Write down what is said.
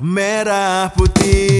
mera putinha.